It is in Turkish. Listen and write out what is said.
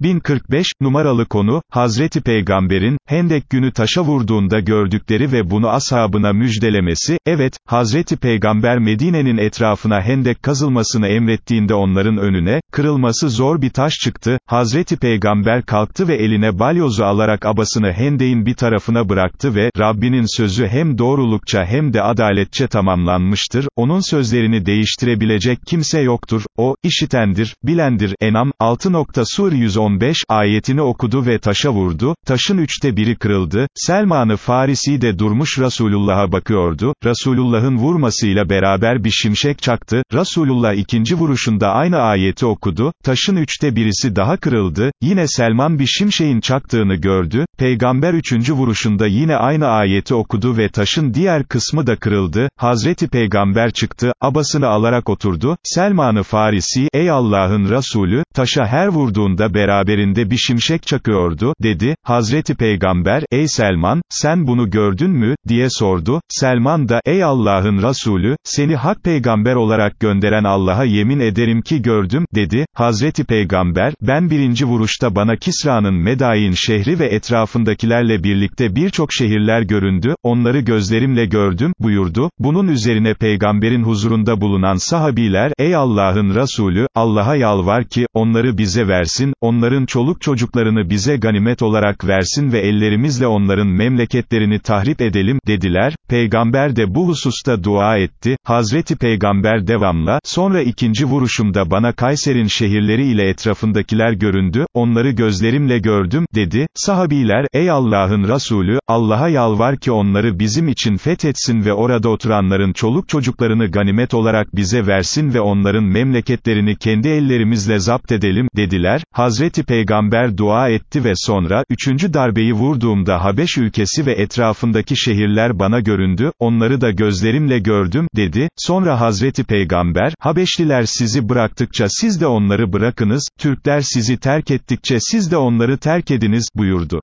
1045, numaralı konu, Hazreti Peygamber'in, Hendek günü taşa vurduğunda gördükleri ve bunu ashabına müjdelemesi, evet, Hazreti Peygamber Medine'nin etrafına hendek kazılmasını emrettiğinde onların önüne, kırılması zor bir taş çıktı, Hazreti Peygamber kalktı ve eline balyozu alarak abasını hendeğin bir tarafına bıraktı ve, Rabbinin sözü hem doğrulukça hem de adaletçe tamamlanmıştır, onun sözlerini değiştirebilecek kimse yoktur, o, işitendir, bilendir, Enam, 6. Sur 110 15 ayetini okudu ve taşa vurdu, taşın üçte biri kırıldı, Selman-ı Farisi de durmuş Resulullah'a bakıyordu, Resulullah'ın vurmasıyla beraber bir şimşek çaktı, Resulullah ikinci vuruşunda aynı ayeti okudu, taşın üçte birisi daha kırıldı, yine Selman bir şimşeğin çaktığını gördü, Peygamber üçüncü vuruşunda yine aynı ayeti okudu ve taşın diğer kısmı da kırıldı, Hazreti Peygamber çıktı, abasını alarak oturdu, Selman-ı Farisi, ey Allah'ın Resulü, taşa her vurduğunda beraber, beraberinde bir şimşek çakıyordu, dedi, Hazreti Peygamber, ey Selman, sen bunu gördün mü, diye sordu, Selman da, ey Allah'ın Resulü, seni hak peygamber olarak gönderen Allah'a yemin ederim ki gördüm, dedi, Hazreti Peygamber, ben birinci vuruşta bana Kisra'nın Medain şehri ve etrafındakilerle birlikte birçok şehirler göründü, onları gözlerimle gördüm, buyurdu, bunun üzerine peygamberin huzurunda bulunan sahabiler, ey Allah'ın Resulü, Allah'a yalvar ki, onları bize versin, onları onların çoluk çocuklarını bize ganimet olarak versin ve ellerimizle onların memleketlerini tahrip edelim, dediler, peygamber de bu hususta dua etti, Hazreti Peygamber devamla, sonra ikinci vuruşumda bana Kayser'in şehirleri ile etrafındakiler göründü, onları gözlerimle gördüm, dedi, sahabiler, ey Allah'ın Resulü, Allah'a yalvar ki onları bizim için fethetsin ve orada oturanların çoluk çocuklarını ganimet olarak bize versin ve onların memleketlerini kendi ellerimizle zapt edelim, dediler, Hazreti Hazreti Peygamber dua etti ve sonra, üçüncü darbeyi vurduğumda Habeş ülkesi ve etrafındaki şehirler bana göründü, onları da gözlerimle gördüm, dedi, sonra Hazreti Peygamber, Habeşliler sizi bıraktıkça siz de onları bırakınız, Türkler sizi terk ettikçe siz de onları terk ediniz, buyurdu.